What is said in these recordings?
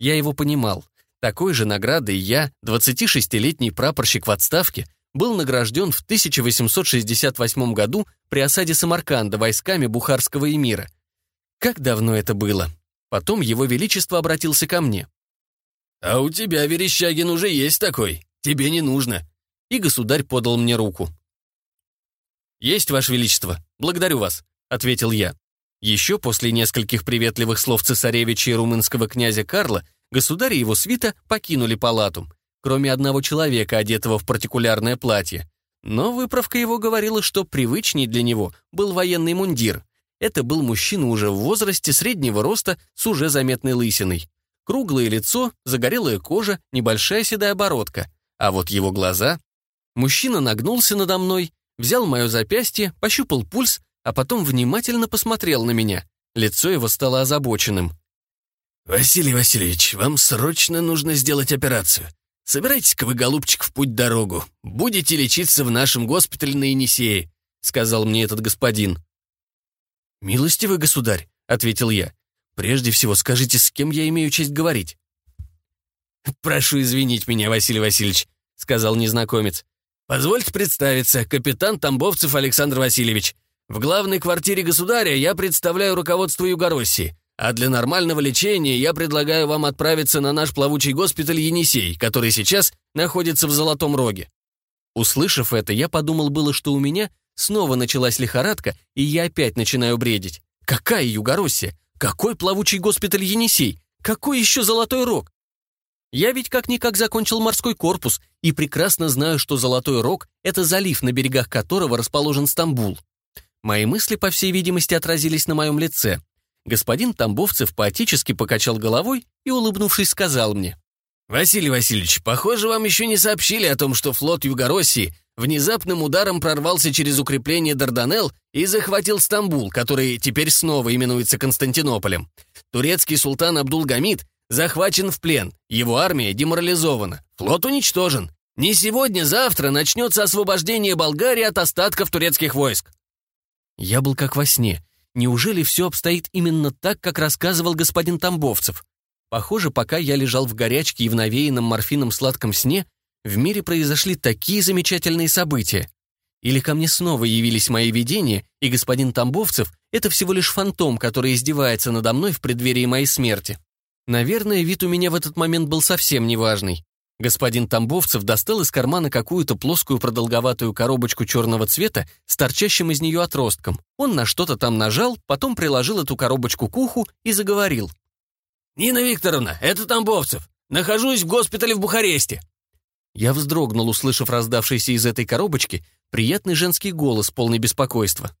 Я его понимал. Такой же наградой я, 26-летний прапорщик в отставке, был награжден в 1868 году при осаде Самарканда войсками Бухарского эмира. Как давно это было? Потом его величество обратился ко мне. «А у тебя, Верещагин, уже есть такой. Тебе не нужно». И государь подал мне руку. «Есть, Ваше Величество. Благодарю вас», — ответил я. Еще после нескольких приветливых слов цесаревича и румынского князя Карла государь и его свита покинули палату, кроме одного человека, одетого в партикулярное платье. Но выправка его говорила, что привычней для него был военный мундир. Это был мужчина уже в возрасте среднего роста с уже заметной лысиной. Круглое лицо, загорелая кожа, небольшая седая бородка. А вот его глаза... Мужчина нагнулся надо мной, взял мое запястье, пощупал пульс, а потом внимательно посмотрел на меня. Лицо его стало озабоченным. «Василий Васильевич, вам срочно нужно сделать операцию. Собирайтесь-ка вы, голубчик, в путь-дорогу. Будете лечиться в нашем госпитале на Енисее», — сказал мне этот господин. «Милостивый государь», — ответил я. «Прежде всего скажите, с кем я имею честь говорить?» «Прошу извинить меня, Василий Васильевич», — сказал незнакомец. «Позвольте представиться, капитан Тамбовцев Александр Васильевич. В главной квартире государя я представляю руководство Югороссии, а для нормального лечения я предлагаю вам отправиться на наш плавучий госпиталь Енисей, который сейчас находится в Золотом Роге». Услышав это, я подумал было, что у меня снова началась лихорадка, и я опять начинаю бредить. «Какая Югороссия? Какой плавучий госпиталь Енисей? Какой еще Золотой Рог? Я ведь как-никак закончил морской корпус и прекрасно знаю, что Золотой Рог — это залив, на берегах которого расположен Стамбул. Мои мысли, по всей видимости, отразились на моем лице. Господин Тамбовцев поотечески покачал головой и, улыбнувшись, сказал мне. «Василий Васильевич, похоже, вам еще не сообщили о том, что флот Югороссии внезапным ударом прорвался через укрепление Дарданелл и захватил Стамбул, который теперь снова именуется Константинополем. Турецкий султан Абдулгамид захвачен в плен, его армия деморализована, флот уничтожен. Не сегодня-завтра начнется освобождение Болгарии от остатков турецких войск». Я был как во сне. Неужели все обстоит именно так, как рассказывал господин Тамбовцев? Похоже, пока я лежал в горячке и в навеянном морфином сладком сне, в мире произошли такие замечательные события. Или ко мне снова явились мои видения, и господин Тамбовцев — это всего лишь фантом, который издевается надо мной в преддверии моей смерти. Наверное, вид у меня в этот момент был совсем неважный. Господин Тамбовцев достал из кармана какую-то плоскую продолговатую коробочку черного цвета с торчащим из нее отростком. Он на что-то там нажал, потом приложил эту коробочку к уху и заговорил. «Нина Викторовна, это Тамбовцев. Нахожусь в госпитале в Бухаресте». Я вздрогнул, услышав раздавшийся из этой коробочки приятный женский голос, полный беспокойства.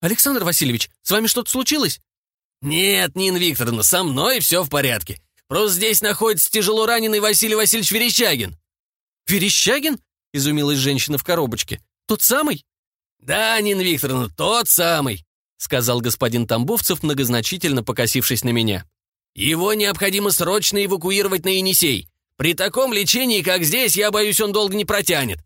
«Александр Васильевич, с вами что-то случилось?» «Нет, Нина Викторовна, со мной все в порядке. Просто здесь находится тяжело раненый Василий Васильевич Верещагин». «Верещагин?» — изумилась женщина в коробочке. «Тот самый?» «Да, Нина Викторовна, тот самый», — сказал господин Тамбовцев, многозначительно покосившись на меня. «Его необходимо срочно эвакуировать на Енисей. При таком лечении, как здесь, я боюсь, он долго не протянет.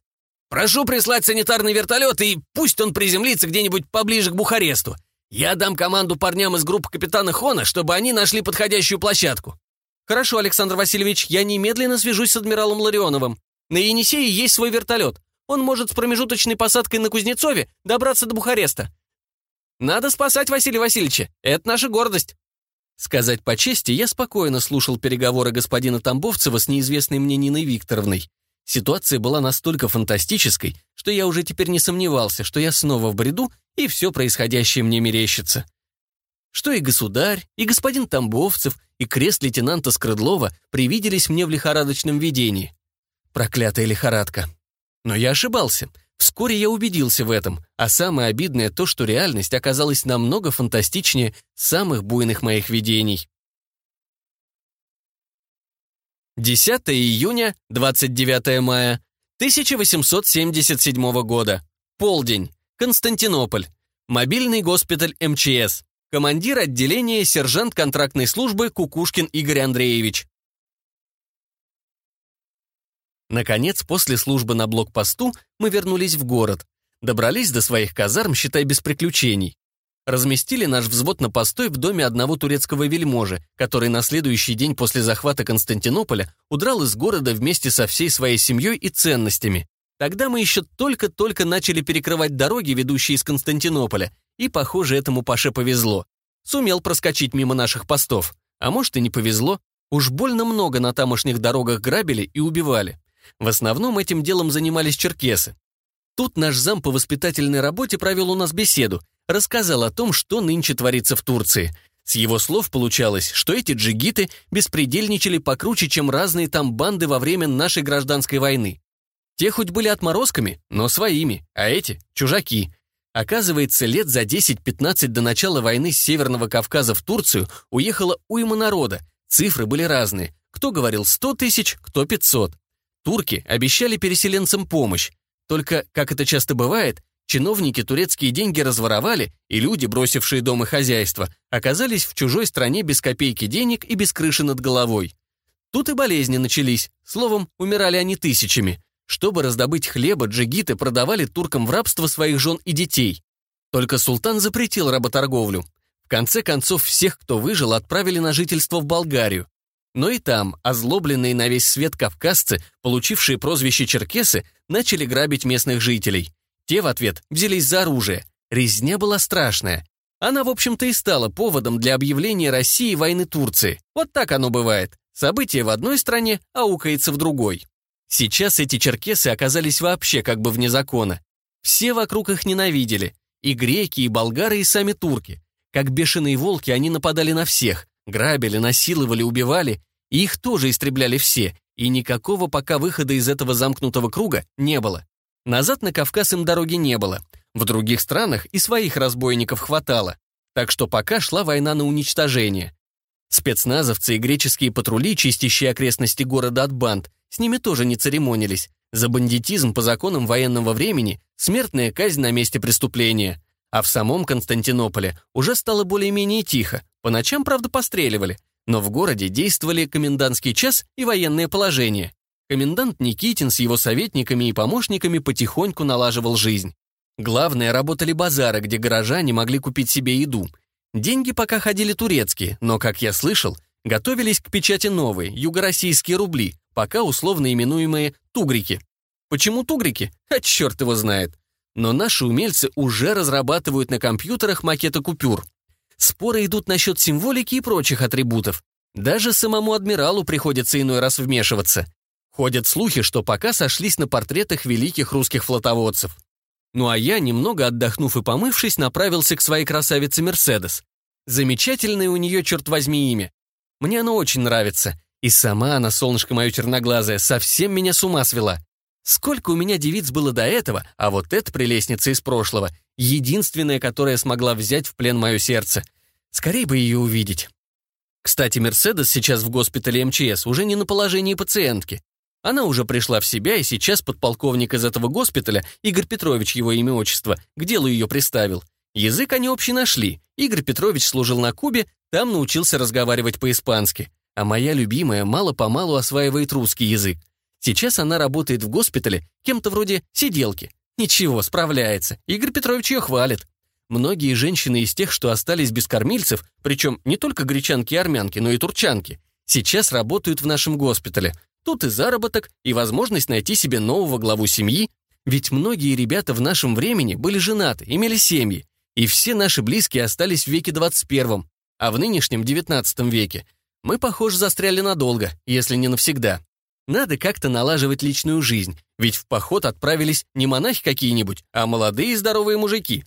Прошу прислать санитарный вертолет, и пусть он приземлится где-нибудь поближе к Бухаресту. Я дам команду парням из группы капитана Хона, чтобы они нашли подходящую площадку». «Хорошо, Александр Васильевич, я немедленно свяжусь с адмиралом Ларионовым. На Енисее есть свой вертолет. Он может с промежуточной посадкой на Кузнецове добраться до Бухареста. Надо спасать Василия Васильевича. Это наша гордость». Сказать по чести, я спокойно слушал переговоры господина Тамбовцева с неизвестной мне Ниной Викторовной. Ситуация была настолько фантастической, что я уже теперь не сомневался, что я снова в бреду, и все происходящее мне мерещится. Что и государь, и господин Тамбовцев, и крест лейтенанта Скрыдлова привиделись мне в лихорадочном видении. Проклятая лихорадка. Но я ошибался. Вскоре я убедился в этом, а самое обидное то, что реальность оказалась намного фантастичнее самых буйных моих видений. 10 июня, 29 мая 1877 года. Полдень. Константинополь. Мобильный госпиталь МЧС командир отделения сержант контрактной службы Кукушкин Игорь Андреевич. Наконец, после службы на блокпосту мы вернулись в город. Добрались до своих казарм, считай, без приключений. Разместили наш взвод на постой в доме одного турецкого вельможи, который на следующий день после захвата Константинополя удрал из города вместе со всей своей семьей и ценностями. Тогда мы еще только-только начали перекрывать дороги, ведущие из Константинополя, и, похоже, этому Паше повезло. Сумел проскочить мимо наших постов. А может, и не повезло. Уж больно много на тамошних дорогах грабили и убивали. В основном этим делом занимались черкесы. Тут наш зам по воспитательной работе провел у нас беседу, рассказал о том, что нынче творится в Турции. С его слов получалось, что эти джигиты беспредельничали покруче, чем разные там банды во время нашей гражданской войны. Те хоть были отморозками, но своими, а эти — чужаки. Оказывается, лет за 10-15 до начала войны с Северного Кавказа в Турцию уехала уйма народа. Цифры были разные. Кто говорил 100 тысяч, кто 500. Турки обещали переселенцам помощь. Только, как это часто бывает, чиновники турецкие деньги разворовали, и люди, бросившие дом и хозяйство, оказались в чужой стране без копейки денег и без крыши над головой. Тут и болезни начались. Словом, умирали они тысячами. Чтобы раздобыть хлеба, джигиты продавали туркам в рабство своих жен и детей. Только султан запретил работорговлю. В конце концов, всех, кто выжил, отправили на жительство в Болгарию. Но и там озлобленные на весь свет кавказцы, получившие прозвище черкесы, начали грабить местных жителей. Те в ответ взялись за оружие. Резня была страшная. Она, в общем-то, и стала поводом для объявления России войны Турции. Вот так оно бывает. Событие в одной стране аукается в другой. Сейчас эти черкесы оказались вообще как бы вне закона. Все вокруг их ненавидели. И греки, и болгары, и сами турки. Как бешеные волки они нападали на всех. Грабили, насиловали, убивали. И их тоже истребляли все. И никакого пока выхода из этого замкнутого круга не было. Назад на Кавказ им дороги не было. В других странах и своих разбойников хватало. Так что пока шла война на уничтожение. Спецназовцы и греческие патрули, чистящие окрестности города от банд, с ними тоже не церемонились. За бандитизм по законам военного времени смертная казнь на месте преступления. А в самом Константинополе уже стало более-менее тихо. По ночам, правда, постреливали. Но в городе действовали комендантский час и военное положение. Комендант Никитин с его советниками и помощниками потихоньку налаживал жизнь. Главное, работали базары, где горожане могли купить себе еду. Деньги пока ходили турецкие, но, как я слышал, готовились к печати новые, югороссийские рубли, пока условно именуемые «тугрики». Почему «тугрики»? А черт его знает. Но наши умельцы уже разрабатывают на компьютерах макеты купюр. Споры идут насчет символики и прочих атрибутов. Даже самому адмиралу приходится иной раз вмешиваться. Ходят слухи, что пока сошлись на портретах великих русских флотоводцев. Ну а я, немного отдохнув и помывшись, направился к своей красавице Мерседес. Замечательное у нее, черт возьми, имя. Мне оно очень нравится. И сама она, солнышко мое черноглазое, совсем меня с ума свела. Сколько у меня девиц было до этого, а вот эта прелестница из прошлого — единственная, которая смогла взять в плен мое сердце. Скорей бы ее увидеть. Кстати, Мерседес сейчас в госпитале МЧС уже не на положении пациентки. Она уже пришла в себя, и сейчас подполковник из этого госпиталя, Игорь Петрович, его имя-отчество, к делу ее приставил. Язык они общий нашли. Игорь Петрович служил на Кубе, там научился разговаривать по-испански. А моя любимая мало-помалу осваивает русский язык. Сейчас она работает в госпитале кем-то вроде сиделки. Ничего, справляется. Игорь Петрович ее хвалит. Многие женщины из тех, что остались без кормильцев, причем не только гречанки и армянки, но и турчанки, сейчас работают в нашем госпитале. Тут и заработок, и возможность найти себе нового главу семьи. Ведь многие ребята в нашем времени были женаты, имели семьи. И все наши близкие остались в веке 21 а в нынешнем 19 веке мы, похоже, застряли надолго, если не навсегда. Надо как-то налаживать личную жизнь, ведь в поход отправились не монахи какие-нибудь, а молодые и здоровые мужики.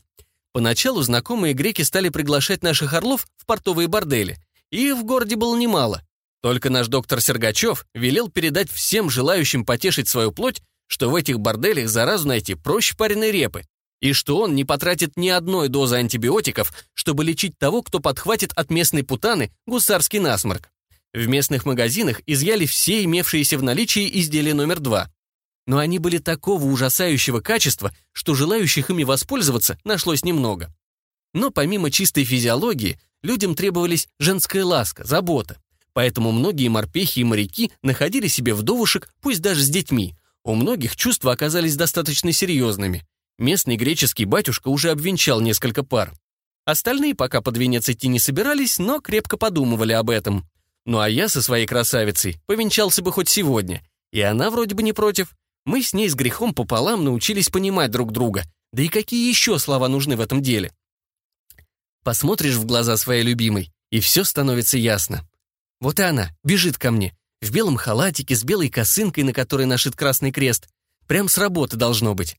Поначалу знакомые греки стали приглашать наших орлов в портовые бордели. И в городе было немало. Только наш доктор Сергачев велел передать всем желающим потешить свою плоть, что в этих борделях заразу найти проще пареной репы и что он не потратит ни одной дозы антибиотиков, чтобы лечить того, кто подхватит от местной путаны гусарский насморк. В местных магазинах изъяли все имевшиеся в наличии изделия номер два. Но они были такого ужасающего качества, что желающих ими воспользоваться нашлось немного. Но помимо чистой физиологии, людям требовались женская ласка, забота. Поэтому многие морпехи и моряки находили себе вдовушек, пусть даже с детьми. У многих чувства оказались достаточно серьезными. Местный греческий батюшка уже обвенчал несколько пар. Остальные пока под венец идти не собирались, но крепко подумывали об этом. Ну а я со своей красавицей повенчался бы хоть сегодня. И она вроде бы не против. Мы с ней с грехом пополам научились понимать друг друга. Да и какие еще слова нужны в этом деле? Посмотришь в глаза своей любимой, и все становится ясно. Вот и она, бежит ко мне. В белом халатике, с белой косынкой, на которой нашит красный крест. Прям с работы должно быть.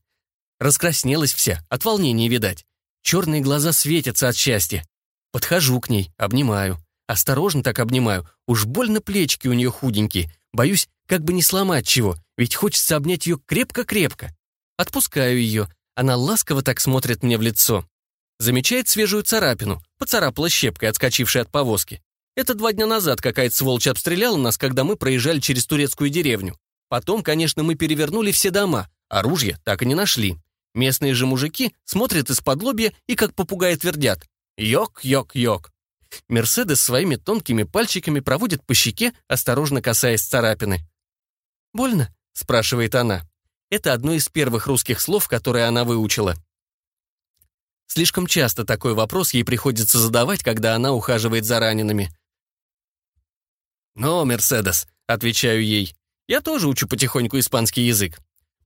Раскраснелась вся, от волнения видать. Черные глаза светятся от счастья. Подхожу к ней, обнимаю. Осторожно так обнимаю, уж больно плечики у нее худенькие. Боюсь, как бы не сломать чего, ведь хочется обнять ее крепко-крепко. Отпускаю ее, она ласково так смотрит мне в лицо. Замечает свежую царапину, поцарапала щепкой, отскочившей от повозки. Это два дня назад какая-то сволочь обстреляла нас, когда мы проезжали через турецкую деревню. Потом, конечно, мы перевернули все дома, оружие так и не нашли. Местные же мужики смотрят из-под лобья и как попугаи твердят «Йок-йок-йок». Мерседес своими тонкими пальчиками проводит по щеке, осторожно касаясь царапины. «Больно?» — спрашивает она. Это одно из первых русских слов, которые она выучила. Слишком часто такой вопрос ей приходится задавать, когда она ухаживает за ранеными. «Но, Мерседес», — отвечаю ей, — «я тоже учу потихоньку испанский язык.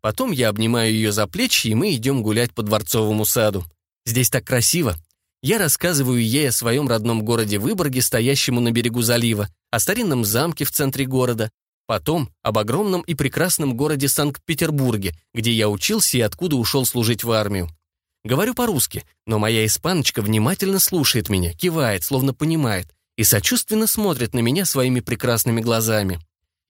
Потом я обнимаю ее за плечи, и мы идем гулять по Дворцовому саду. Здесь так красиво. Я рассказываю ей о своем родном городе Выборге, стоящему на берегу залива, о старинном замке в центре города, потом об огромном и прекрасном городе Санкт-Петербурге, где я учился и откуда ушел служить в армию. Говорю по-русски, но моя испаночка внимательно слушает меня, кивает, словно понимает, и сочувственно смотрит на меня своими прекрасными глазами.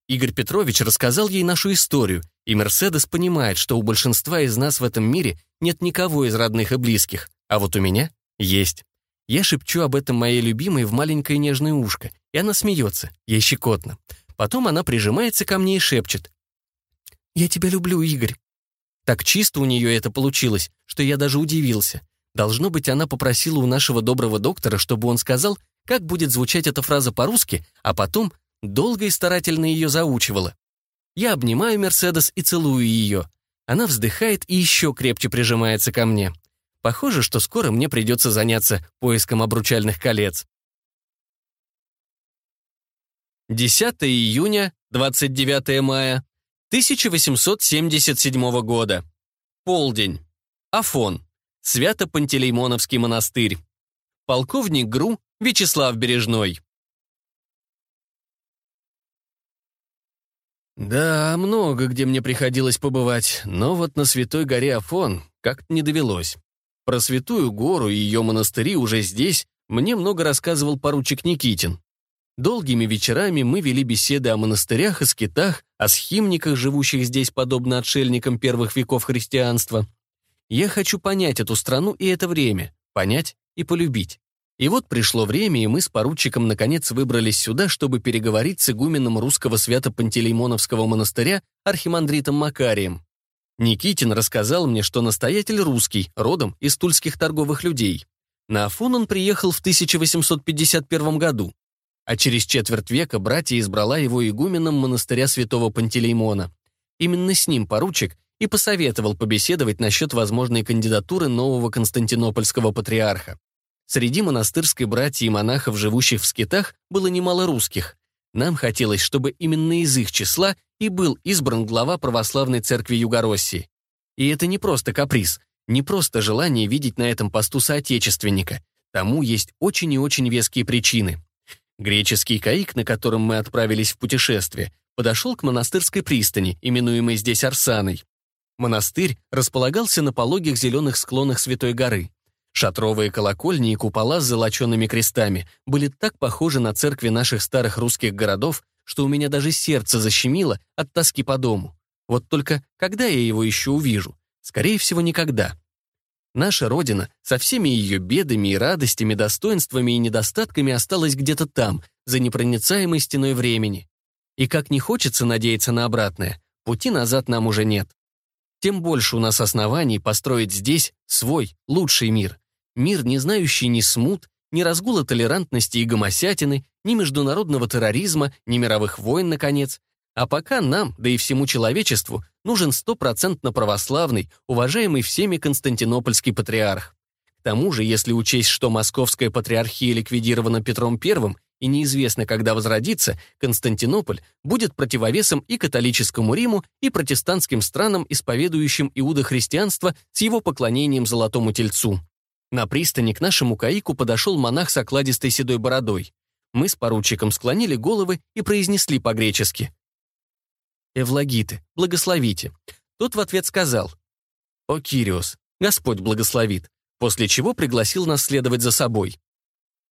Игорь Петрович рассказал ей нашу историю, и Мерседес понимает, что у большинства из нас в этом мире нет никого из родных и близких, а вот у меня есть. Я шепчу об этом моей любимой в маленькое нежное ушко, и она смеется, ей щекотно. Потом она прижимается ко мне и шепчет. «Я тебя люблю, Игорь». Так чисто у нее это получилось, что я даже удивился. Должно быть, она попросила у нашего доброго доктора, чтобы он сказал, как будет звучать эта фраза по-русски, а потом долго и старательно ее заучивала. Я обнимаю Мерседес и целую ее. Она вздыхает и еще крепче прижимается ко мне. Похоже, что скоро мне придется заняться поиском обручальных колец. 10 июня, 29 мая 1877 года. Полдень. Афон. Свято-Пантелеймоновский монастырь. Полковник ГРУ Вячеслав Бережной. Да, много где мне приходилось побывать, но вот на Святой горе Афон как-то не довелось. Про Святую гору и ее монастыри уже здесь мне много рассказывал поручик Никитин. Долгими вечерами мы вели беседы о монастырях и скитах, о схимниках, живущих здесь подобно отшельникам первых веков христианства. Я хочу понять эту страну и это время, понять и полюбить. И вот пришло время, и мы с поручиком наконец выбрались сюда, чтобы переговорить с игуменом русского свято-пантелеймоновского монастыря архимандритом Макарием. Никитин рассказал мне, что настоятель русский, родом из тульских торговых людей. На Афон он приехал в 1851 году, а через четверть века братья избрала его игуменом монастыря святого Пантелеймона. Именно с ним поручик и посоветовал побеседовать насчет возможной кандидатуры нового константинопольского патриарха. Среди монастырской братьи и монахов, живущих в скитах, было немало русских. Нам хотелось, чтобы именно из их числа и был избран глава православной церкви Югороссии. И это не просто каприз, не просто желание видеть на этом посту соотечественника. Тому есть очень и очень веские причины. Греческий каик, на котором мы отправились в путешествие, подошел к монастырской пристани, именуемой здесь Арсаной. Монастырь располагался на пологих зеленых склонах Святой горы. Шатровые колокольни и купола с золоченными крестами были так похожи на церкви наших старых русских городов, что у меня даже сердце защемило от тоски по дому. Вот только когда я его еще увижу? Скорее всего, никогда. Наша Родина со всеми ее бедами и радостями, достоинствами и недостатками осталась где-то там, за непроницаемой стеной времени. И как не хочется надеяться на обратное, пути назад нам уже нет. Тем больше у нас оснований построить здесь свой, лучший мир, Мир, не знающий ни смут, ни разгула толерантности и гомосятины, ни международного терроризма, ни мировых войн, наконец. А пока нам, да и всему человечеству, нужен стопроцентно православный, уважаемый всеми Константинопольский патриарх. К тому же, если учесть, что московская патриархия ликвидирована Петром I и неизвестно, когда возродится, Константинополь будет противовесом и католическому Риму, и протестантским странам, исповедующим иудохристианство с его поклонением Золотому Тельцу. На пристани к нашему каику подошел монах с окладистой седой бородой. Мы с поручиком склонили головы и произнесли по-гречески. «Эвлагиты, благословите». Тот в ответ сказал «О, Кириос, Господь благословит», после чего пригласил нас следовать за собой.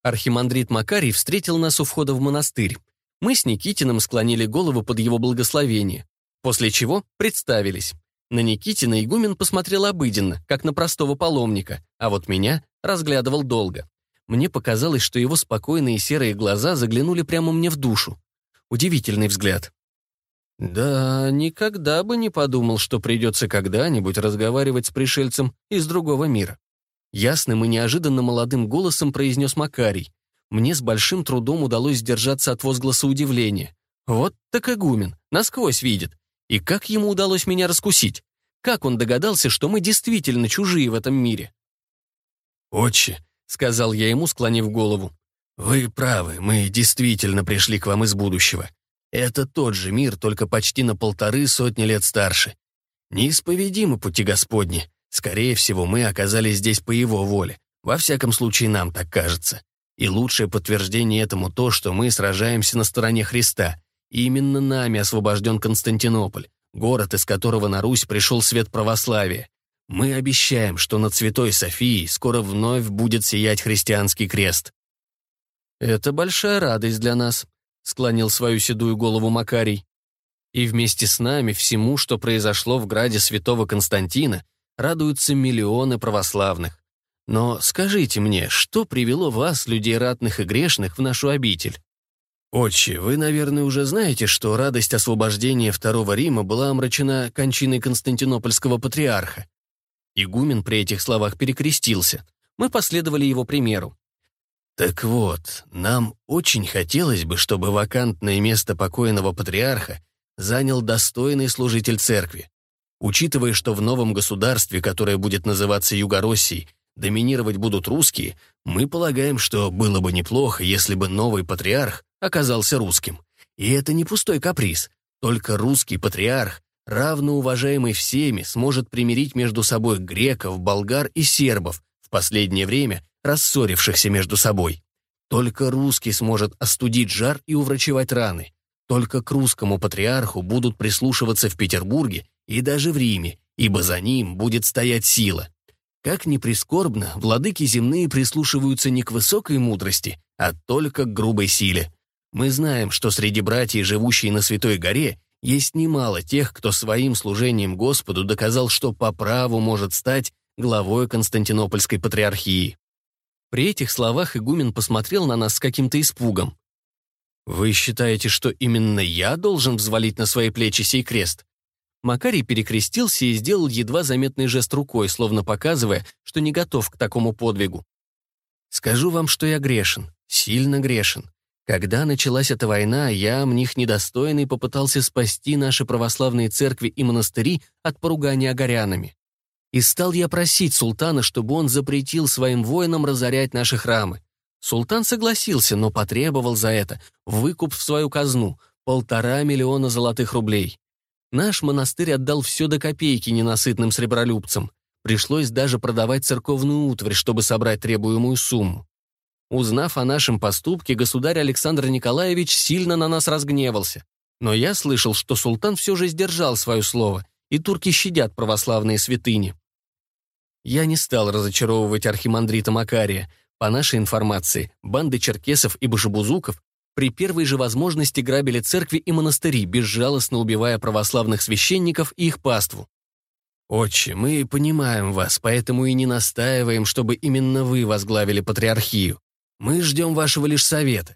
Архимандрит Макарий встретил нас у входа в монастырь. Мы с Никитиным склонили голову под его благословение, после чего представились. На Никитина игумен посмотрел обыденно, как на простого паломника, а вот меня разглядывал долго. Мне показалось, что его спокойные серые глаза заглянули прямо мне в душу. Удивительный взгляд. «Да, никогда бы не подумал, что придется когда-нибудь разговаривать с пришельцем из другого мира». Ясным и неожиданно молодым голосом произнес Макарий. Мне с большим трудом удалось сдержаться от возгласа удивления. «Вот так игумен, насквозь видит. И как ему удалось меня раскусить? Как он догадался, что мы действительно чужие в этом мире? «Отче», — сказал я ему, склонив голову, — «вы правы, мы действительно пришли к вам из будущего. Это тот же мир, только почти на полторы сотни лет старше. Неисповедимы пути Господни. Скорее всего, мы оказались здесь по его воле. Во всяком случае, нам так кажется. И лучшее подтверждение этому то, что мы сражаемся на стороне Христа. Именно нами освобожден Константинополь, город, из которого на Русь пришел свет православия. Мы обещаем, что над Святой Софией скоро вновь будет сиять христианский крест». «Это большая радость для нас», — склонил свою седую голову Макарий. «И вместе с нами всему, что произошло в граде святого Константина, радуются миллионы православных. Но скажите мне, что привело вас, людей ратных и грешных, в нашу обитель?» «Отче, вы, наверное, уже знаете, что радость освобождения Второго Рима была омрачена кончиной константинопольского патриарха». Игумен при этих словах перекрестился. Мы последовали его примеру. «Так вот, нам очень хотелось бы, чтобы вакантное место покойного патриарха занял достойный служитель церкви. Учитывая, что в новом государстве, которое будет называться Югороссией, доминировать будут русские, мы полагаем, что было бы неплохо, если бы новый патриарх оказался русским. И это не пустой каприз. Только русский патриарх, равно уважаемый всеми, сможет примирить между собой греков, болгар и сербов, в последнее время рассорившихся между собой. Только русский сможет остудить жар и уврачевать раны. Только к русскому патриарху будут прислушиваться в Петербурге и даже в Риме, ибо за ним будет стоять сила. Как ни прискорбно, владыки земные прислушиваются не к высокой мудрости, а только к грубой силе. Мы знаем, что среди братьев, живущих на Святой Горе, есть немало тех, кто своим служением Господу доказал, что по праву может стать главой Константинопольской патриархии. При этих словах игумен посмотрел на нас с каким-то испугом. «Вы считаете, что именно я должен взвалить на свои плечи сей крест?» Макарий перекрестился и сделал едва заметный жест рукой, словно показывая, что не готов к такому подвигу. «Скажу вам, что я грешен, сильно грешен. Когда началась эта война, я, мних недостойный, попытался спасти наши православные церкви и монастыри от поругания горянами. И стал я просить султана, чтобы он запретил своим воинам разорять наши храмы. Султан согласился, но потребовал за это выкуп в свою казну — полтора миллиона золотых рублей. Наш монастырь отдал все до копейки ненасытным сребролюбцам. Пришлось даже продавать церковную утварь, чтобы собрать требуемую сумму. Узнав о нашем поступке, государь Александр Николаевич сильно на нас разгневался. Но я слышал, что султан все же сдержал свое слово, и турки щадят православные святыни. Я не стал разочаровывать архимандрита Макария. По нашей информации, банды черкесов и башебузуков при первой же возможности грабили церкви и монастыри, безжалостно убивая православных священников и их паству. «Отче, мы понимаем вас, поэтому и не настаиваем, чтобы именно вы возглавили патриархию. Мы ждем вашего лишь совета.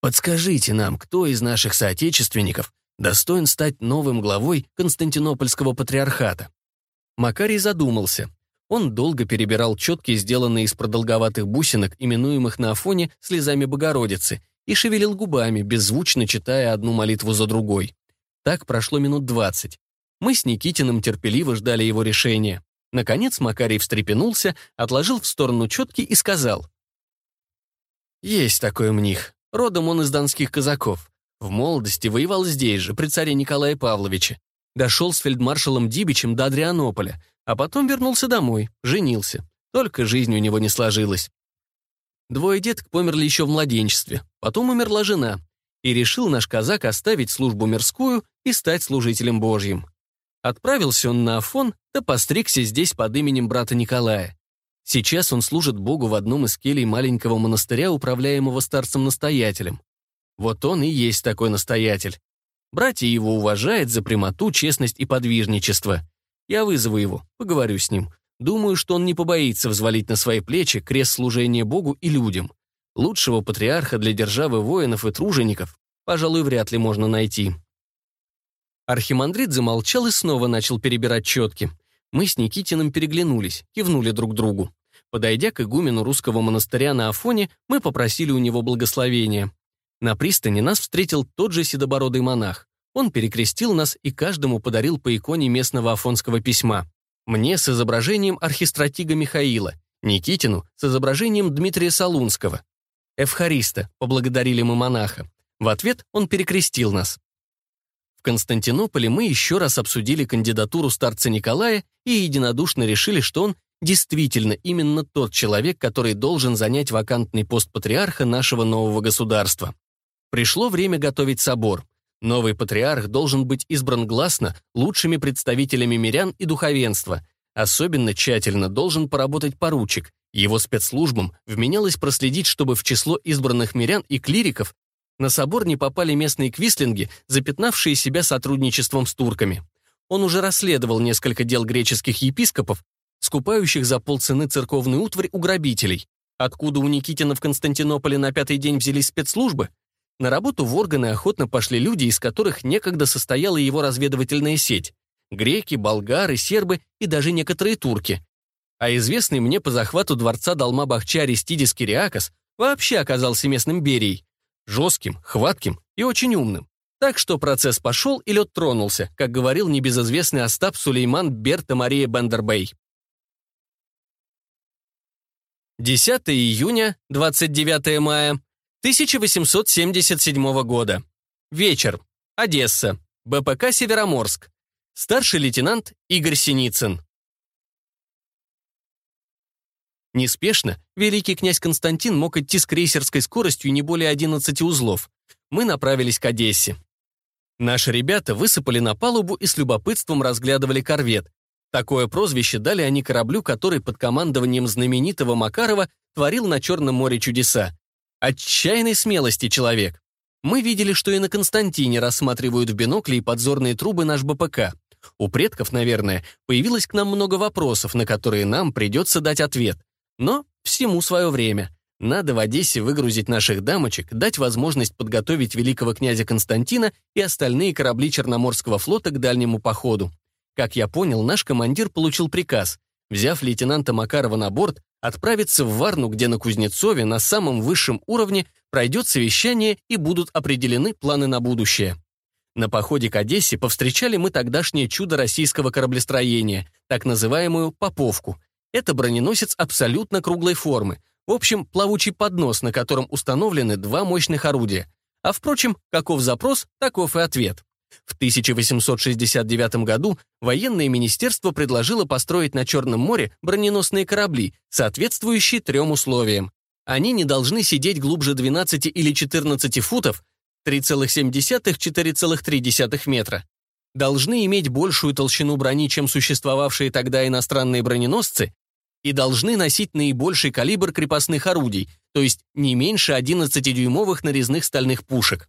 Подскажите нам, кто из наших соотечественников достоин стать новым главой Константинопольского патриархата?» Макарий задумался. Он долго перебирал четки, сделанные из продолговатых бусинок, именуемых на Афоне слезами Богородицы, и шевелил губами, беззвучно читая одну молитву за другой. Так прошло минут двадцать. Мы с Никитиным терпеливо ждали его решения. Наконец Макарий встрепенулся, отложил в сторону четки и сказал — есть такой мних. Родом он из донских казаков. В молодости воевал здесь же, при царе Николае Павловиче. Дошел с фельдмаршалом Дибичем до Адрианополя, а потом вернулся домой, женился. Только жизнь у него не сложилась. Двое деток померли еще в младенчестве, потом умерла жена. И решил наш казак оставить службу мирскую и стать служителем Божьим. Отправился он на Афон, да постригся здесь под именем брата Николая. Сейчас он служит Богу в одном из келей маленького монастыря, управляемого старцем-настоятелем. Вот он и есть такой настоятель. Братья его уважают за прямоту, честность и подвижничество. Я вызову его, поговорю с ним. Думаю, что он не побоится взвалить на свои плечи крест служения Богу и людям. Лучшего патриарха для державы воинов и тружеников, пожалуй, вряд ли можно найти. Архимандрит замолчал и снова начал перебирать четки. Мы с Никитиным переглянулись, кивнули друг другу. Подойдя к игумену русского монастыря на Афоне, мы попросили у него благословения. На пристани нас встретил тот же седобородый монах. Он перекрестил нас и каждому подарил по иконе местного афонского письма. Мне с изображением архистратига Михаила, Никитину с изображением Дмитрия Солунского. Эвхариста, поблагодарили мы монаха. В ответ он перекрестил нас. В Константинополе мы еще раз обсудили кандидатуру старца Николая и единодушно решили, что он действительно именно тот человек, который должен занять вакантный пост патриарха нашего нового государства. Пришло время готовить собор. Новый патриарх должен быть избран гласно лучшими представителями мирян и духовенства. Особенно тщательно должен поработать поручик. Его спецслужбам вменялось проследить, чтобы в число избранных мирян и клириков на собор не попали местные квислинги, запятнавшие себя сотрудничеством с турками. Он уже расследовал несколько дел греческих епископов, скупающих за полцены церковный утварь у грабителей. Откуда у Никитина в Константинополе на пятый день взялись спецслужбы? На работу в органы охотно пошли люди, из которых некогда состояла его разведывательная сеть. Греки, болгары, сербы и даже некоторые турки. А известный мне по захвату дворца Далма-Бахча Аристидис Кириакос вообще оказался местным Берией. Жестким, хватким и очень умным. Так что процесс пошел и лед тронулся, как говорил небезызвестный Остап Сулейман Берта Мария Бендербей. 10 июня, 29 мая 1877 года. Вечер. Одесса. БПК «Североморск». Старший лейтенант Игорь Синицын. Неспешно великий князь Константин мог идти с крейсерской скоростью не более 11 узлов. Мы направились к Одессе. Наши ребята высыпали на палубу и с любопытством разглядывали корвет, Такое прозвище дали они кораблю, который под командованием знаменитого Макарова творил на Черном море чудеса. Отчаянной смелости человек. Мы видели, что и на Константине рассматривают в бинокле и подзорные трубы наш БПК. У предков, наверное, появилось к нам много вопросов, на которые нам придется дать ответ. Но всему свое время. Надо в Одессе выгрузить наших дамочек, дать возможность подготовить великого князя Константина и остальные корабли Черноморского флота к дальнему походу. Как я понял, наш командир получил приказ, взяв лейтенанта Макарова на борт, отправиться в Варну, где на Кузнецове на самом высшем уровне пройдет совещание и будут определены планы на будущее. На походе к Одессе повстречали мы тогдашнее чудо российского кораблестроения, так называемую «поповку». Это броненосец абсолютно круглой формы, в общем, плавучий поднос, на котором установлены два мощных орудия. А впрочем, каков запрос, таков и ответ. В 1869 году военное министерство предложило построить на Черном море броненосные корабли, соответствующие трем условиям. Они не должны сидеть глубже 12 или 14 футов, 3,7-4,3 метра, должны иметь большую толщину брони, чем существовавшие тогда иностранные броненосцы, и должны носить наибольший калибр крепостных орудий, то есть не меньше 11-дюймовых нарезных стальных пушек.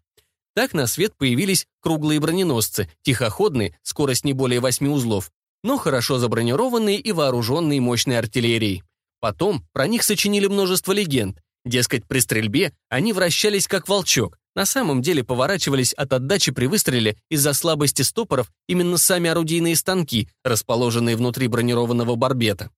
Так на свет появились круглые броненосцы, тихоходные, скорость не более 8 узлов, но хорошо забронированные и вооруженные мощной артиллерией. Потом про них сочинили множество легенд. Дескать, при стрельбе они вращались как волчок, на самом деле поворачивались от отдачи при выстреле из-за слабости стопоров именно сами орудийные станки, расположенные внутри бронированного барбета.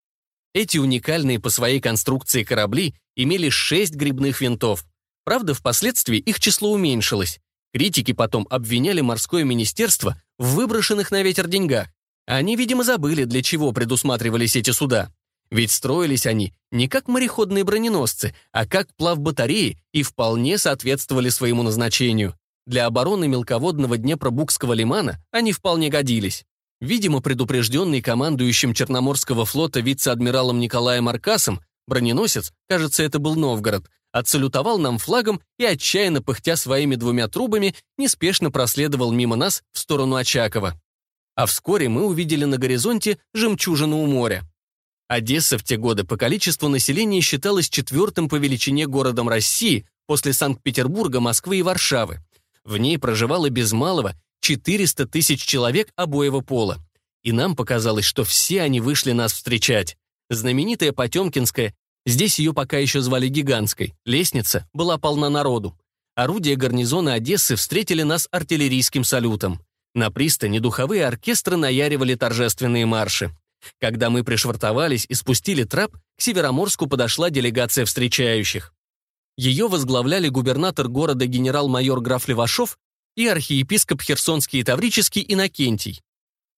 Эти уникальные по своей конструкции корабли имели 6 грибных винтов. Правда, впоследствии их число уменьшилось. Критики потом обвиняли морское министерство в выброшенных на ветер деньгах. Они, видимо, забыли, для чего предусматривались эти суда. Ведь строились они не как мореходные броненосцы, а как плавбатареи и вполне соответствовали своему назначению. Для обороны мелководного Днепробукского лимана они вполне годились. Видимо, предупрежденный командующим Черноморского флота вице-адмиралом Николаем Аркасом, броненосец, кажется, это был Новгород, отсалютовал нам флагом и, отчаянно пыхтя своими двумя трубами, неспешно проследовал мимо нас в сторону Очакова. А вскоре мы увидели на горизонте жемчужину у моря. Одесса в те годы по количеству населения считалась четвертым по величине городом России после Санкт-Петербурга, Москвы и Варшавы. В ней проживало без малого 400 тысяч человек обоего пола. И нам показалось, что все они вышли нас встречать. Знаменитая Потемкинская Здесь ее пока еще звали Гигантской. Лестница была полна народу. Орудия гарнизона Одессы встретили нас артиллерийским салютом. На пристани духовые оркестры наяривали торжественные марши. Когда мы пришвартовались и спустили трап, к Североморску подошла делегация встречающих. Ее возглавляли губернатор города генерал-майор граф Левашов и архиепископ Херсонский и Таврический Иннокентий.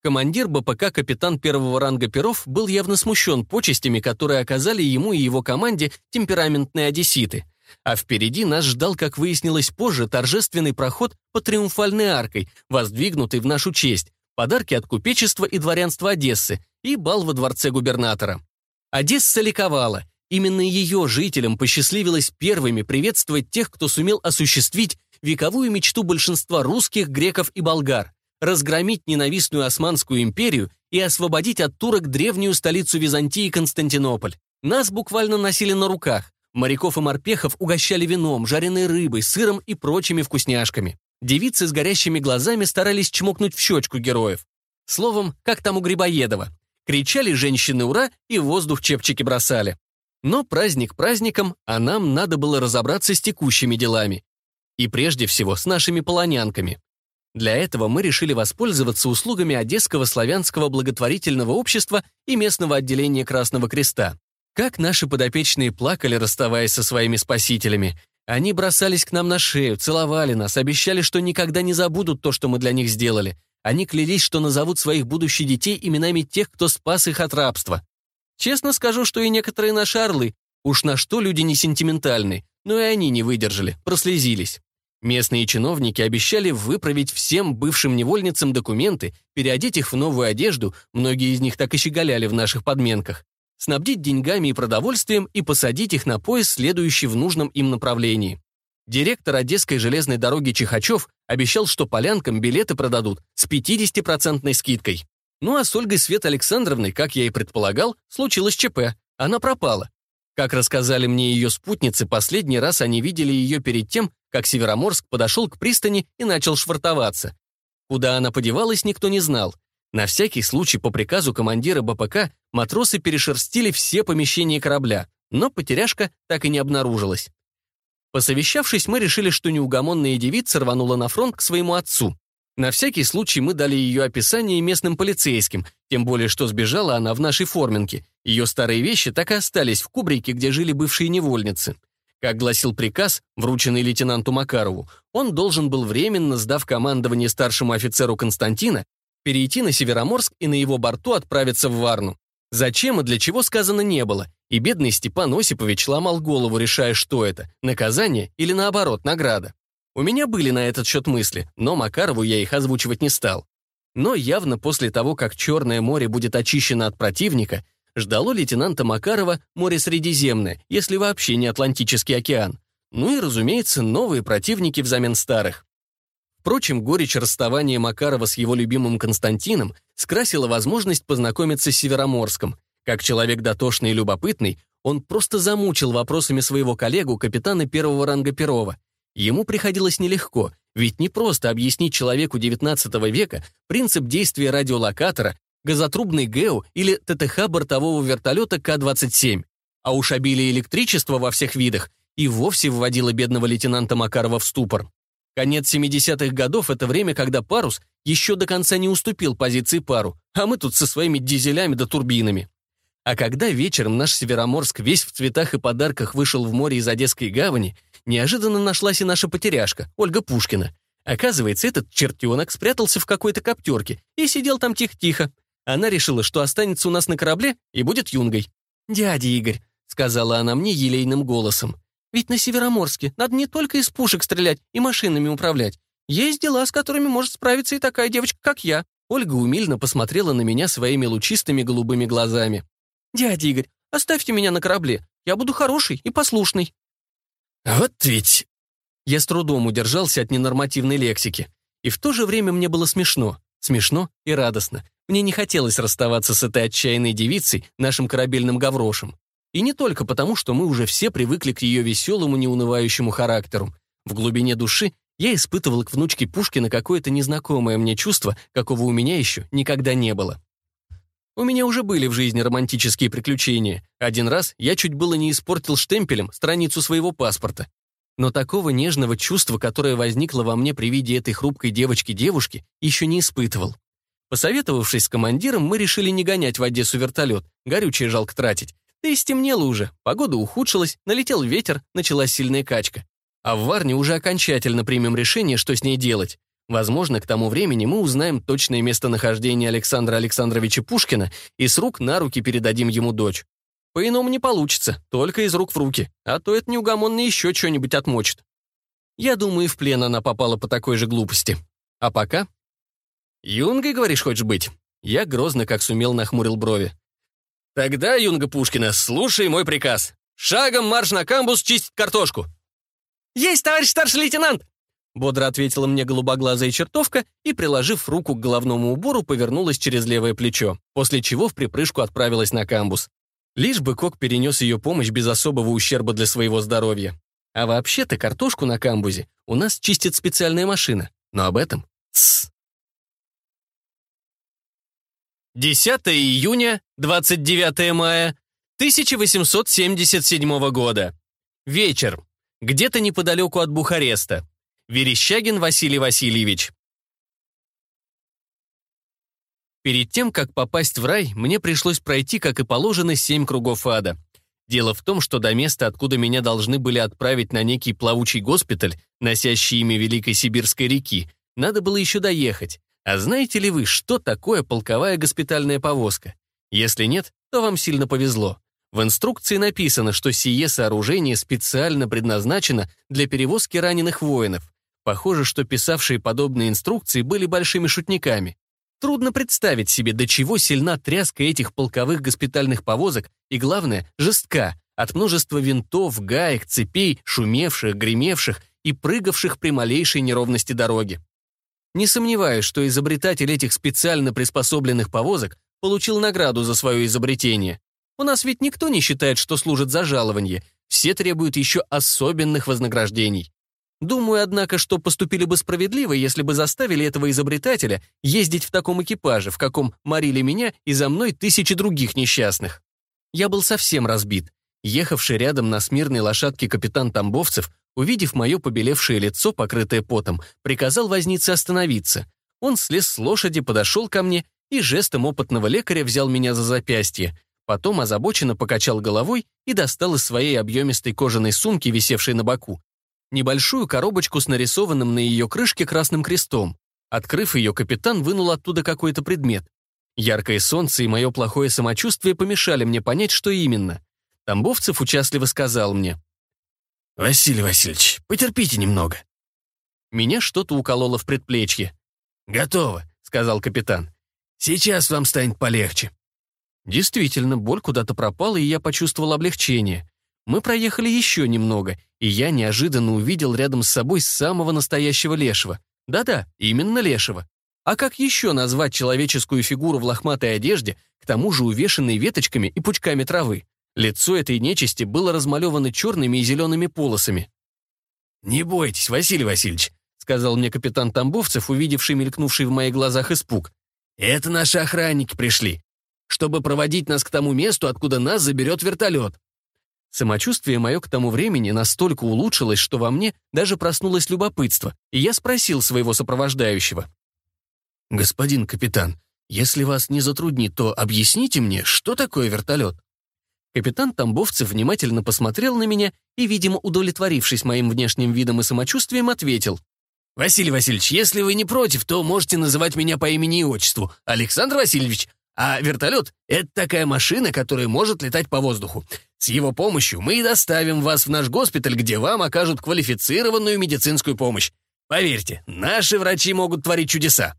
Командир БПК капитан первого ранга Перов был явно смущен почестями, которые оказали ему и его команде темпераментные одесситы. А впереди нас ждал, как выяснилось позже, торжественный проход по триумфальной аркой, воздвигнутый в нашу честь, подарки от купечества и дворянства Одессы и бал во дворце губернатора. Одесса ликовала. Именно ее жителям посчастливилось первыми приветствовать тех, кто сумел осуществить вековую мечту большинства русских, греков и болгар разгромить ненавистную Османскую империю и освободить от турок древнюю столицу Византии Константинополь. Нас буквально носили на руках. Моряков и морпехов угощали вином, жареной рыбой, сыром и прочими вкусняшками. Девицы с горящими глазами старались чмокнуть в щечку героев. Словом, как там у Грибоедова. Кричали женщины «Ура!» и воздух чепчики бросали. Но праздник праздником, а нам надо было разобраться с текущими делами. И прежде всего с нашими полонянками. Для этого мы решили воспользоваться услугами Одесского славянского благотворительного общества и местного отделения Красного Креста. Как наши подопечные плакали, расставаясь со своими спасителями. Они бросались к нам на шею, целовали нас, обещали, что никогда не забудут то, что мы для них сделали. Они клялись, что назовут своих будущих детей именами тех, кто спас их от рабства. Честно скажу, что и некоторые наши орлы, уж на что люди не сентиментальны, но и они не выдержали, прослезились. Местные чиновники обещали выправить всем бывшим невольницам документы, переодеть их в новую одежду, многие из них так и щеголяли в наших подменках, снабдить деньгами и продовольствием и посадить их на поезд, следующий в нужном им направлении. Директор Одесской железной дороги Чехачев обещал, что полянкам билеты продадут с 50-процентной скидкой. Ну а с Ольгой Свет Александровной, как я и предполагал, случилось ЧП. Она пропала. Как рассказали мне ее спутницы, последний раз они видели ее перед тем, как Североморск подошел к пристани и начал швартоваться. Куда она подевалась, никто не знал. На всякий случай по приказу командира БПК матросы перешерстили все помещения корабля, но потеряшка так и не обнаружилась. Посовещавшись, мы решили, что неугомонная девица рванула на фронт к своему отцу. На всякий случай мы дали ее описание местным полицейским, тем более что сбежала она в нашей форменке. Ее старые вещи так и остались в кубрике, где жили бывшие невольницы. Как гласил приказ, врученный лейтенанту Макарову, он должен был временно, сдав командование старшему офицеру Константина, перейти на Североморск и на его борту отправиться в Варну. Зачем и для чего сказано не было, и бедный Степан Осипович ломал голову, решая, что это – наказание или, наоборот, награда. У меня были на этот счет мысли, но Макарову я их озвучивать не стал. Но явно после того, как Черное море будет очищено от противника – Ждало лейтенанта Макарова море Средиземное, если вообще не Атлантический океан. Ну и, разумеется, новые противники взамен старых. Впрочем, горечь расставания Макарова с его любимым Константином скрасила возможность познакомиться с Североморском. Как человек дотошный и любопытный, он просто замучил вопросами своего коллегу, капитана первого ранга Перова. Ему приходилось нелегко, ведь не просто объяснить человеку XIX века принцип действия радиолокатора, газотрубный ГЭУ или ТТХ бортового вертолета К-27. А уж обилие электричества во всех видах и вовсе вводило бедного лейтенанта Макарова в ступор. Конец 70-х годов — это время, когда парус еще до конца не уступил позиции пару, а мы тут со своими дизелями да турбинами. А когда вечером наш Североморск весь в цветах и подарках вышел в море из Одесской гавани, неожиданно нашлась и наша потеряшка, Ольга Пушкина. Оказывается, этот чертенок спрятался в какой-то коптерке и сидел там тихо-тихо, она решила, что останется у нас на корабле и будет юнгой. «Дядя Игорь», — сказала она мне елейным голосом, «ведь на Североморске надо не только из пушек стрелять и машинами управлять. Есть дела, с которыми может справиться и такая девочка, как я». Ольга умильно посмотрела на меня своими лучистыми голубыми глазами. «Дядя Игорь, оставьте меня на корабле. Я буду хороший и послушный». «Вот ведь...» Я с трудом удержался от ненормативной лексики. И в то же время мне было смешно. Смешно и радостно. Мне не хотелось расставаться с этой отчаянной девицей, нашим корабельным гаврошем. И не только потому, что мы уже все привыкли к ее веселому, неунывающему характеру. В глубине души я испытывал к внучке Пушкина какое-то незнакомое мне чувство, какого у меня еще никогда не было. У меня уже были в жизни романтические приключения. Один раз я чуть было не испортил штемпелем страницу своего паспорта. Но такого нежного чувства, которое возникло во мне при виде этой хрупкой девочки-девушки, еще не испытывал. Посоветовавшись с командиром, мы решили не гонять в Одессу вертолет, горючее жалко тратить. Да и стемнело уже, погода ухудшилась, налетел ветер, началась сильная качка. А в Варне уже окончательно примем решение, что с ней делать. Возможно, к тому времени мы узнаем точное местонахождение Александра Александровича Пушкина и с рук на руки передадим ему дочь. По-иному не получится, только из рук в руки, а то это неугомонно еще что-нибудь отмочит. Я думаю, в плен она попала по такой же глупости. А пока... «Юнгой, говоришь, хочешь быть?» Я грозно, как сумел, нахмурил брови. «Тогда, Юнга Пушкина, слушай мой приказ. Шагом марш на камбус чистить картошку!» «Есть, товарищ старший лейтенант!» Бодро ответила мне голубоглазая чертовка и, приложив руку к головному убору, повернулась через левое плечо, после чего в припрыжку отправилась на камбус. Лишь бы Кок перенес ее помощь без особого ущерба для своего здоровья. А вообще-то картошку на камбузе у нас чистит специальная машина, но об этом... Тс. 10 июня, 29 мая 1877 года. Вечер. Где-то неподалеку от Бухареста. Верещагин Василий Васильевич. Перед тем, как попасть в рай, мне пришлось пройти, как и положено, семь кругов ада. Дело в том, что до места, откуда меня должны были отправить на некий плавучий госпиталь, носящий имя Великой Сибирской реки, надо было еще доехать. А знаете ли вы, что такое полковая госпитальная повозка? Если нет, то вам сильно повезло. В инструкции написано, что сие сооружение специально предназначено для перевозки раненых воинов. Похоже, что писавшие подобные инструкции были большими шутниками. Трудно представить себе, до чего сильна тряска этих полковых госпитальных повозок и, главное, жестка от множества винтов, гаек, цепей, шумевших, гремевших и прыгавших при малейшей неровности дороги. Не сомневаюсь, что изобретатель этих специально приспособленных повозок получил награду за свое изобретение. У нас ведь никто не считает, что служит за жалование, все требуют еще особенных вознаграждений. Думаю, однако, что поступили бы справедливо, если бы заставили этого изобретателя ездить в таком экипаже, в каком морили меня и за мной тысячи других несчастных. Я был совсем разбит. Ехавший рядом на смирной лошадке капитан Тамбовцев, увидев мое побелевшее лицо, покрытое потом, приказал вознице остановиться. Он слез с лошади, подошел ко мне и жестом опытного лекаря взял меня за запястье. Потом озабоченно покачал головой и достал из своей объемистой кожаной сумки, висевшей на боку, небольшую коробочку с нарисованным на ее крышке красным крестом. Открыв ее, капитан вынул оттуда какой-то предмет. Яркое солнце и мое плохое самочувствие помешали мне понять, что именно. Тамбовцев участливо сказал мне. «Василий Васильевич, потерпите немного». Меня что-то укололо в предплечье. «Готово», — сказал капитан. «Сейчас вам станет полегче». Действительно, боль куда-то пропала, и я почувствовал облегчение. Мы проехали еще немного, и я неожиданно увидел рядом с собой самого настоящего лешего. Да-да, именно лешего. А как еще назвать человеческую фигуру в лохматой одежде, к тому же увешанной веточками и пучками травы? Лицо этой нечисти было размалевано черными и зелеными полосами. «Не бойтесь, Василий Васильевич», — сказал мне капитан Тамбовцев, увидевший мелькнувший в моих глазах испуг. «Это наши охранники пришли, чтобы проводить нас к тому месту, откуда нас заберет вертолет. Самочувствие мое к тому времени настолько улучшилось, что во мне даже проснулось любопытство, и я спросил своего сопровождающего. «Господин капитан, если вас не затруднит, то объясните мне, что такое вертолет?» Капитан Тамбовцев внимательно посмотрел на меня и, видимо, удовлетворившись моим внешним видом и самочувствием, ответил. «Василий Васильевич, если вы не против, то можете называть меня по имени и отчеству. Александр Васильевич, а вертолет — это такая машина, которая может летать по воздуху. С его помощью мы и доставим вас в наш госпиталь, где вам окажут квалифицированную медицинскую помощь. Поверьте, наши врачи могут творить чудеса».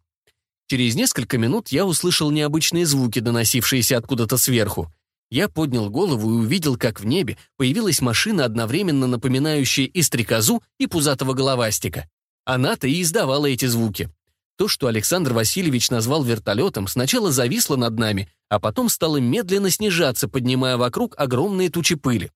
Через несколько минут я услышал необычные звуки, доносившиеся откуда-то сверху. Я поднял голову и увидел, как в небе появилась машина, одновременно напоминающая и стрекозу, и пузатого головастика. Она-то и издавала эти звуки. То, что Александр Васильевич назвал вертолетом, сначала зависло над нами, а потом стало медленно снижаться, поднимая вокруг огромные тучи пыли.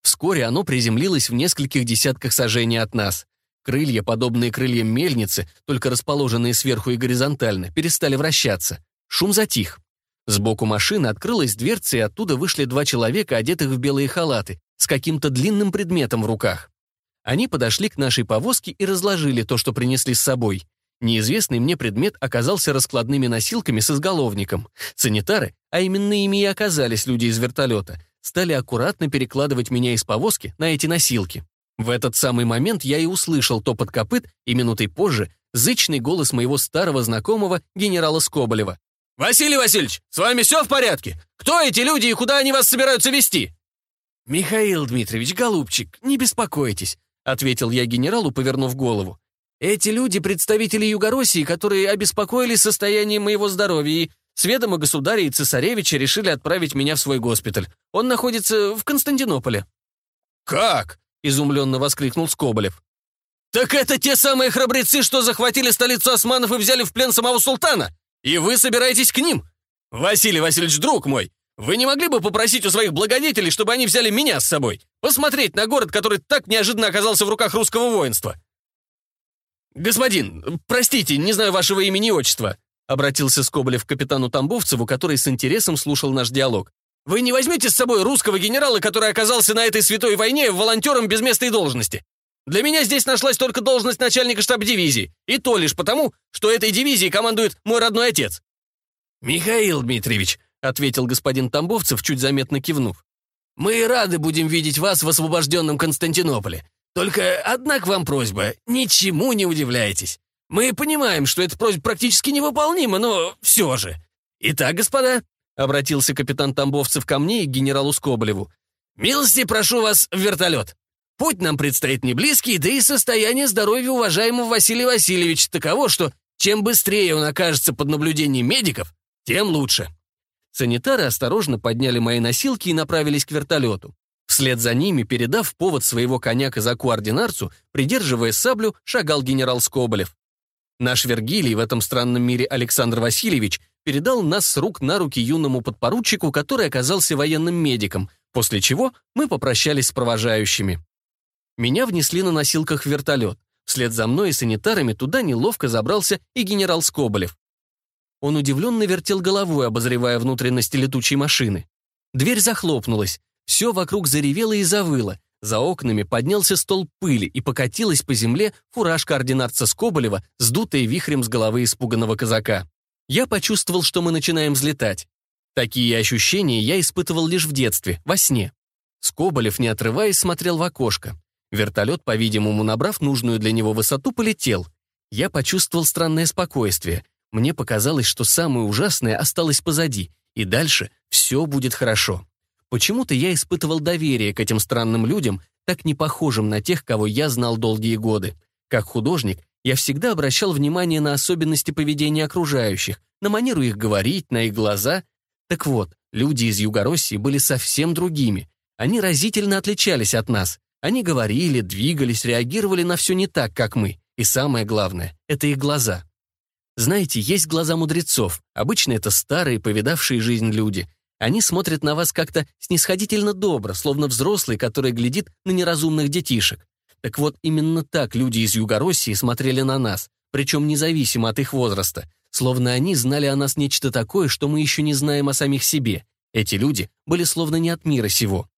Вскоре оно приземлилось в нескольких десятках сажений от нас. Крылья, подобные крыльям мельницы, только расположенные сверху и горизонтально, перестали вращаться. Шум затих. Сбоку машины открылась дверца, и оттуда вышли два человека, одетых в белые халаты, с каким-то длинным предметом в руках. Они подошли к нашей повозке и разложили то, что принесли с собой. Неизвестный мне предмет оказался раскладными носилками с изголовником. Санитары, а именно ими и оказались люди из вертолета, стали аккуратно перекладывать меня из повозки на эти носилки. В этот самый момент я и услышал топот копыт, и минутой позже зычный голос моего старого знакомого генерала Скоболева. «Василий Васильевич, с вами все в порядке? Кто эти люди и куда они вас собираются вести?» «Михаил Дмитриевич, голубчик, не беспокойтесь», — ответил я генералу, повернув голову. Эти люди — представители Югороссии, которые обеспокоились состоянием моего здоровья и, сведомо государя и цесаревича, решили отправить меня в свой госпиталь. Он находится в Константинополе». «Как?» — изумленно воскликнул Скоболев. «Так это те самые храбрецы, что захватили столицу османов и взяли в плен самого султана! И вы собираетесь к ним? Василий Васильевич, друг мой, вы не могли бы попросить у своих благодетелей, чтобы они взяли меня с собой? Посмотреть на город, который так неожиданно оказался в руках русского воинства? «Господин, простите, не знаю вашего имени и отчества», обратился Скоболев к капитану Тамбовцеву, который с интересом слушал наш диалог. «Вы не возьмете с собой русского генерала, который оказался на этой святой войне волонтером без места и должности? Для меня здесь нашлась только должность начальника штаб-дивизии, и то лишь потому, что этой дивизией командует мой родной отец». «Михаил Дмитриевич», — ответил господин Тамбовцев, чуть заметно кивнув, «мы рады будем видеть вас в освобожденном Константинополе. Только одна к вам просьба. Ничему не удивляйтесь. Мы понимаем, что эта просьба практически невыполнима, но все же. Итак, господа, — обратился капитан Тамбовцев ко мне и к генералу Скоблеву. «Милости прошу вас в вертолет. Путь нам предстоит не близкий, да и состояние здоровья уважаемого Василия Васильевича таково, что чем быстрее он окажется под наблюдением медиков, тем лучше». Санитары осторожно подняли мои носилки и направились к вертолету. Вслед за ними, передав повод своего коня казаку-ординарцу, придерживая саблю, шагал генерал Скоболев. Наш Вергилий в этом странном мире Александр Васильевич передал нас с рук на руки юному подпоручику, который оказался военным медиком, после чего мы попрощались с провожающими. Меня внесли на носилках в вертолет. Вслед за мной и санитарами туда неловко забрался и генерал Скоболев. Он удивленно вертел головой, обозревая внутренности летучей машины. Дверь захлопнулась. Все вокруг заревело и завыло. За окнами поднялся стол пыли и покатилась по земле фуражка ординарца Скоболева, сдутая вихрем с головы испуганного казака. Я почувствовал, что мы начинаем взлетать. Такие ощущения я испытывал лишь в детстве, во сне. Скоболев, не отрываясь, смотрел в окошко. Вертолет, по-видимому, набрав нужную для него высоту, полетел. Я почувствовал странное спокойствие. Мне показалось, что самое ужасное осталось позади, и дальше все будет хорошо. Почему-то я испытывал доверие к этим странным людям, так не похожим на тех, кого я знал долгие годы. Как художник, я всегда обращал внимание на особенности поведения окружающих, на манеру их говорить, на их глаза. Так вот, люди из Югороссии были совсем другими. Они разительно отличались от нас. Они говорили, двигались, реагировали на все не так, как мы. И самое главное — это их глаза. Знаете, есть глаза мудрецов. Обычно это старые, повидавшие жизнь люди — они смотрят на вас как-то снисходительно добро, словно взрослый, который глядит на неразумных детишек. Так вот, именно так люди из Югороссии смотрели на нас, причем независимо от их возраста, словно они знали о нас нечто такое, что мы еще не знаем о самих себе. Эти люди были словно не от мира сего.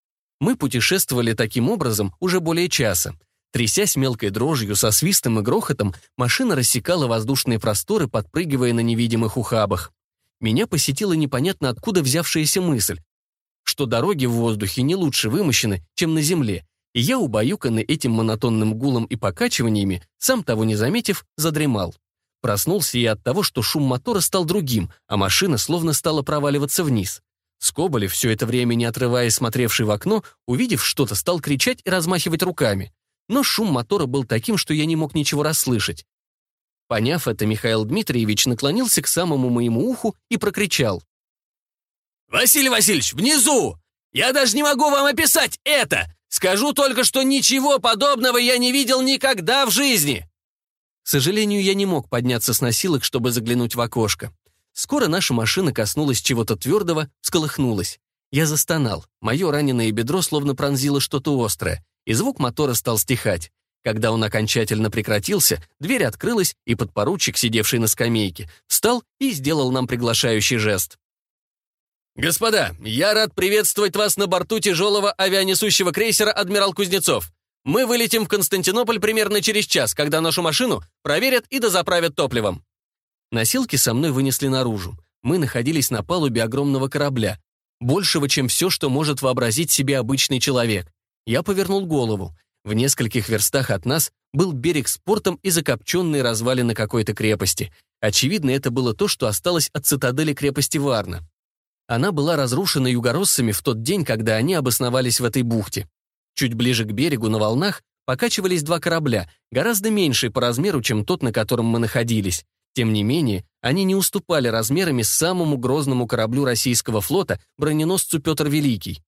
Мы путешествовали таким образом уже более часа. Трясясь мелкой дрожью, со свистом и грохотом, машина рассекала воздушные просторы, подпрыгивая на невидимых ухабах меня посетила непонятно откуда взявшаяся мысль, что дороги в воздухе не лучше вымощены, чем на земле, и я, убаюканный этим монотонным гулом и покачиваниями, сам того не заметив, задремал. Проснулся я от того, что шум мотора стал другим, а машина словно стала проваливаться вниз. Скоболев, все это время не отрываясь смотревший в окно, увидев что-то, стал кричать и размахивать руками. Но шум мотора был таким, что я не мог ничего расслышать. Поняв это, Михаил Дмитриевич наклонился к самому моему уху и прокричал. «Василий Васильевич, внизу! Я даже не могу вам описать это! Скажу только, что ничего подобного я не видел никогда в жизни!» К сожалению, я не мог подняться с носилок, чтобы заглянуть в окошко. Скоро наша машина коснулась чего-то твердого, всколыхнулась. Я застонал. Мое раненое бедро словно пронзило что-то острое, и звук мотора стал стихать. Когда он окончательно прекратился, дверь открылась, и подпоручик, сидевший на скамейке, встал и сделал нам приглашающий жест. «Господа, я рад приветствовать вас на борту тяжелого авианесущего крейсера «Адмирал Кузнецов». Мы вылетим в Константинополь примерно через час, когда нашу машину проверят и дозаправят топливом». Носилки со мной вынесли наружу. Мы находились на палубе огромного корабля, большего, чем все, что может вообразить себе обычный человек. Я повернул голову. В нескольких верстах от нас был берег с портом и закопченные развалины какой-то крепости. Очевидно, это было то, что осталось от цитадели крепости Варна. Она была разрушена югороссами в тот день, когда они обосновались в этой бухте. Чуть ближе к берегу на волнах покачивались два корабля, гораздо меньшие по размеру, чем тот, на котором мы находились. Тем не менее, они не уступали размерами самому грозному кораблю российского флота, броненосцу Петр Великий.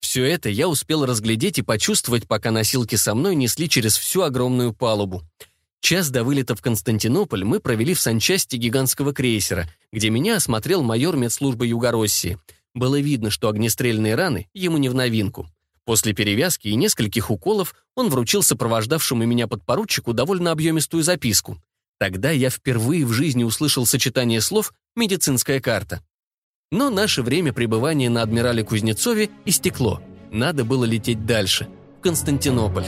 Все это я успел разглядеть и почувствовать, пока носилки со мной несли через всю огромную палубу. Час до вылета в Константинополь мы провели в санчасти гигантского крейсера, где меня осмотрел майор медслужбы Югороссии. Было видно, что огнестрельные раны ему не в новинку. После перевязки и нескольких уколов он вручил сопровождавшему меня подпоручику довольно объемистую записку. Тогда я впервые в жизни услышал сочетание слов «медицинская карта». Но наше время пребывания на Адмирале Кузнецове истекло. Надо было лететь дальше, в Константинополь.